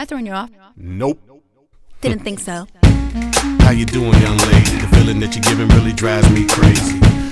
I throwing you off? Nope. Didn't think so. How you doing, young lady? The feeling that you're giving really drives me crazy.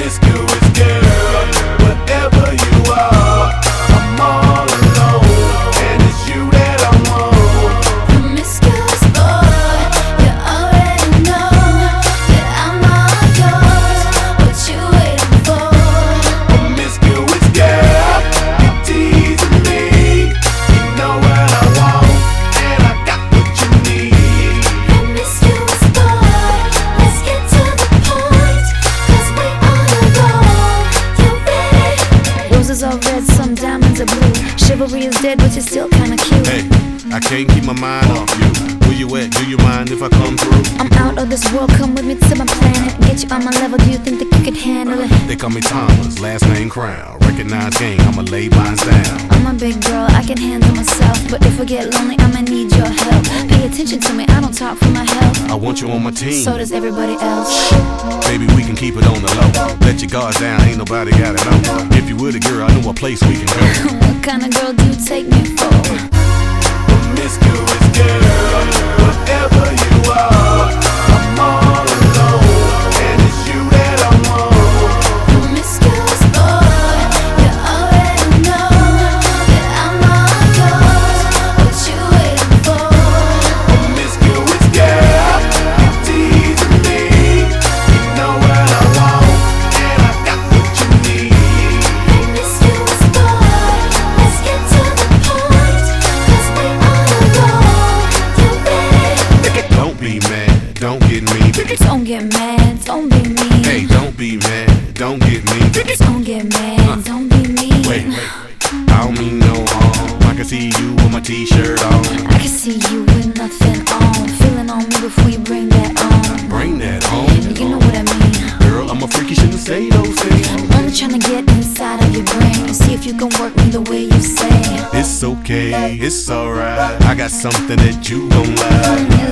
Promiscuous girl, Roses are red, some diamonds are blue. Chivalry is dead, but you're still kinda cute. Hey, I can't keep my mind off you. Where you at? Do you mind if I come through? I'm out of this world, come with me to my planet. Get you on my level, do you think that you could handle it? They call me Thomas, last name Crown. Recognize game, I'ma lay mine down. I'm a big girl, I can handle myself. But if I get lonely, I'ma need your help. Attention to me, I don't talk for my health. I want you on my team. So does everybody else. Baby, we can keep it on the low. Let your guards down, ain't nobody got it on. If you were the girl, I know a place we can go. What kind of girl do you take me for? Promiscuous girl, Don't get mad, don't be mean. Hey, don't be mad, don't get me. Don't get mad, don't be mean. Wait, wait, I don't mean no harm. I can see you with my t-shirt on. I can see you with nothing on. Feeling on me before you bring that on. Bring that home. You know what I mean. Girl, I'm a freak, you shouldn't say those things. I'm only trying to get inside of your brain see if you can work me the way you say. It's okay, it's alright. I got something that you gon' like.